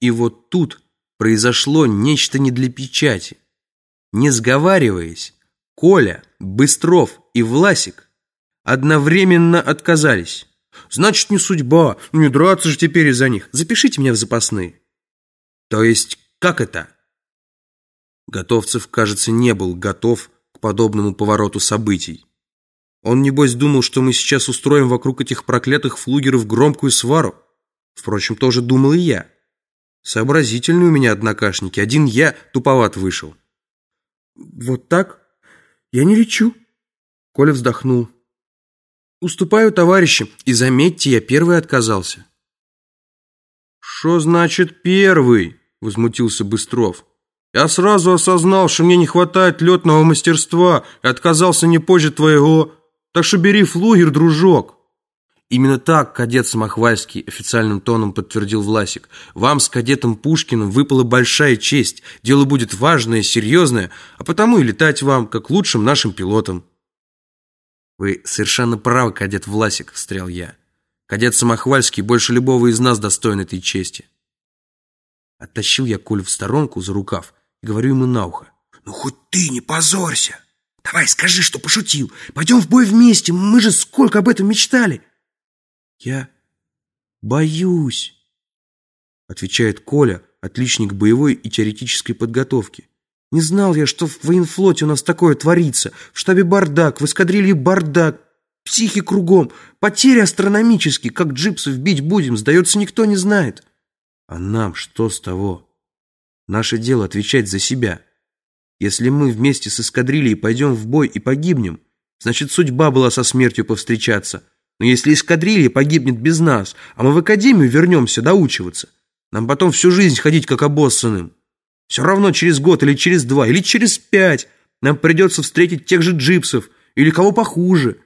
И вот тут произошло нечто не для печати. Не сговариваясь, Коля, Быстров и Власик одновременно отказались. Значит, не судьба, не драться же теперь из-за них. Запишите меня в запасные. То есть, как это? Готовцев, кажется, не был готов к подобному повороту событий. Он, небось, думал, что мы сейчас устроим вокруг этих проклятых флугеров громкую свару. Впрочем, тоже думал и я. Сообразительные у меня однокашники. Один я туповат вышел. Вот так? Я не лечу. Коля вздохнул. Уступаю товарищам. И заметьте, я первый отказался. Что значит первый? Возмутился Быстров. Я сразу осознал, что мне не хватает летного мастерства и отказался не позже твоего. Так что бери флугер, дружок. Именно так кадет Самохвальский официальным тоном подтвердил Власик. Вам с кадетом Пушкиным выпала большая честь. Дело будет важное, серьезное, а потому и летать вам, как лучшим нашим пилотам. Вы совершенно правы, кадет Власик, встрял я. Кадет Самохвальский больше любого из нас достоин этой чести. Оттащил я Колю в сторонку за рукав и говорю ему на ухо. Ну хоть ты не позорься. Давай скажи, что пошутил. Пойдем в бой вместе, мы же сколько об этом мечтали. «Я боюсь», — отвечает Коля, отличник боевой и теоретической подготовки. «Не знал я, что в военфлоте у нас такое творится. В штабе бардак, в эскадрилье бардак, психи кругом, потери астрономические. Как джипсов бить будем, сдается, никто не знает». «А нам что с того? Наше дело отвечать за себя. Если мы вместе с эскадрильей пойдем в бой и погибнем, значит, судьба была со смертью повстречаться». Но если эскадрилья погибнет без нас, а мы в академию вернемся доучиваться, нам потом всю жизнь ходить как обоссанным. Все равно через год или через два, или через пять нам придется встретить тех же джипсов или кого похуже.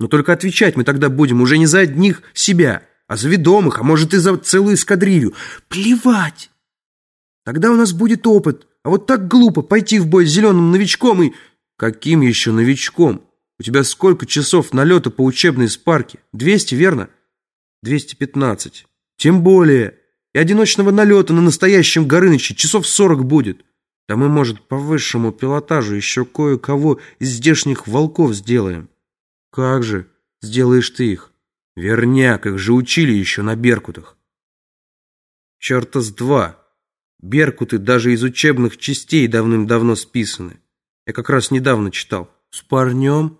Но только отвечать мы тогда будем уже не за одних себя, а за ведомых, а может и за целую эскадрилью. Плевать! Тогда у нас будет опыт, а вот так глупо пойти в бой с зеленым новичком и... Каким еще новичком? У тебя сколько часов налета по учебной спарке? 200, верно? 215. Тем более. И одиночного налета на настоящем Горыныче часов 40 будет. Да мы, может, по высшему пилотажу еще кое-кого из здешних волков сделаем. Как же сделаешь ты их? Верняк, их же учили еще на Беркутах. Черта с два. Беркуты даже из учебных частей давным-давно списаны. Я как раз недавно читал. С парнем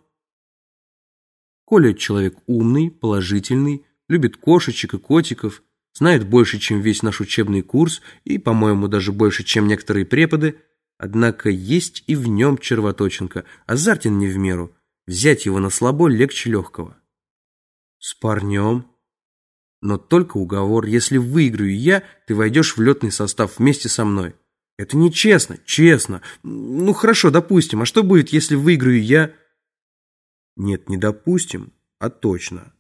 Коля человек умный, положительный, любит кошечек и котиков, знает больше, чем весь наш учебный курс и, по-моему, даже больше, чем некоторые преподы. Однако есть и в нем червоточинка, азартен не в меру. Взять его на слабо легче легкого. С парнем. Но только уговор. Если выиграю я, ты войдешь в летный состав вместе со мной. Это нечестно, честно. Ну хорошо, допустим. А что будет, если выиграю я... Нет, не допустим, а точно.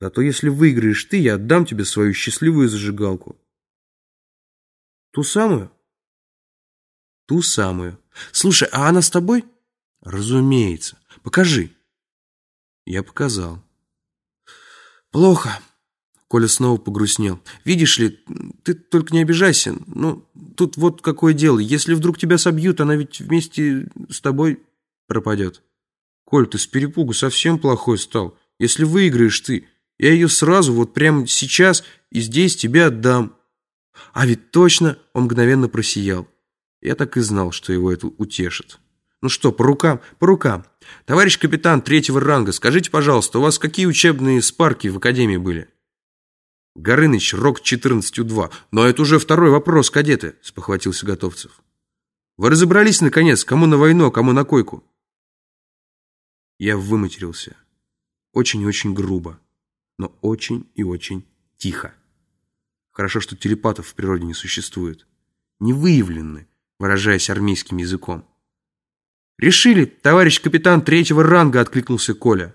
Зато если выиграешь ты, я отдам тебе свою счастливую зажигалку. Ту самую? Ту самую. Слушай, а она с тобой? Разумеется. Покажи. Я показал. Плохо. Коля снова погрустнел. «Видишь ли, ты только не обижайся. Ну, тут вот какое дело. Если вдруг тебя собьют, она ведь вместе с тобой пропадет». Коль, ты с перепугу совсем плохой стал. Если выиграешь ты, я ее сразу, вот прямо сейчас и здесь тебе отдам. А ведь точно он мгновенно просиял. Я так и знал, что его это утешит. Ну что, по рукам, по рукам. Товарищ капитан третьего ранга, скажите, пожалуйста, у вас какие учебные спарки в академии были? Горыныч, рок 14У2. Но это уже второй вопрос, кадеты, спохватился Готовцев. Вы разобрались, наконец, кому на войну, а кому на койку? Я выматерился. Очень и очень грубо, но очень и очень тихо. Хорошо, что телепатов в природе не существует. Не выявлены, выражаясь армейским языком. «Решили, товарищ капитан третьего ранга!» — откликнулся Коля.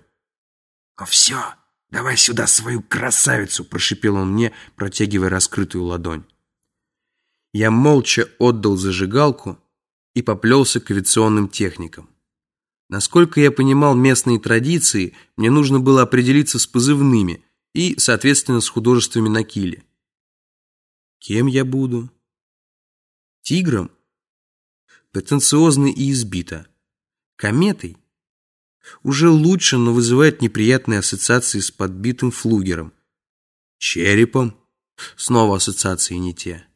«Ну все, давай сюда свою красавицу!» — прошипел он мне, протягивая раскрытую ладонь. Я молча отдал зажигалку и поплелся к авиационным техникам. Насколько я понимал местные традиции, мне нужно было определиться с позывными и, соответственно, с художествами на киле. Кем я буду? Тигром? Претенциозно и избито. Кометой? Уже лучше, но вызывает неприятные ассоциации с подбитым флугером. Черепом? Снова ассоциации не те.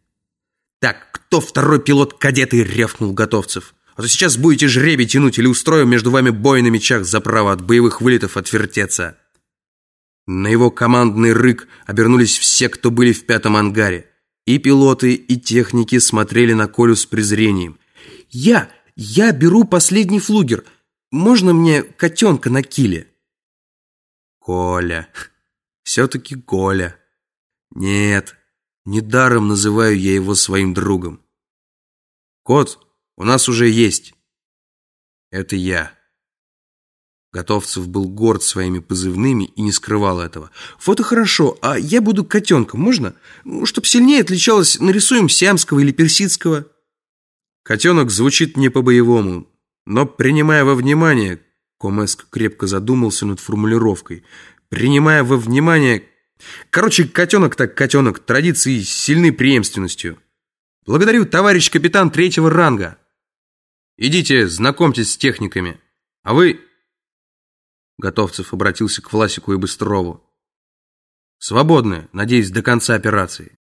«Так, кто второй пилот кадеты?» — рявкнул Готовцев. «А то сейчас будете жребий тянуть или устрою между вами бой на мечах за право от боевых вылетов отвертеться». На его командный рык обернулись все, кто были в пятом ангаре. И пилоты, и техники смотрели на Колю с презрением. «Я! Я беру последний флугер! Можно мне котенка на киле?» «Коля! Все-таки Коля! Нет, недаром называю я его своим другом. Кот у нас уже есть. Это я». Готовцев был горд своими позывными и не скрывал этого. «Вот и хорошо, а я буду котенком, можно? Ну, чтоб сильнее отличалось, нарисуем сиамского или персидского». Котенок звучит не по-боевому, но, принимая во внимание, Комеск крепко задумался над формулировкой, принимая во внимание... Короче, котенок так котенок, традиции сильны преемственностью. Благодарю, товарищ капитан третьего ранга. Идите, знакомьтесь с техниками. А вы Готовцев обратился к Власику и Быстрову. «Свободны, надеюсь, до конца операции».